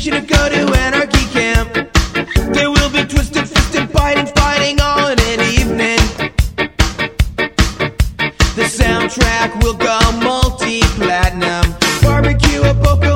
teach to go to anarchy camp. There will be twisted fist and fighting, fighting all in an evening. The soundtrack will go multi-platinum. Barbecue a boca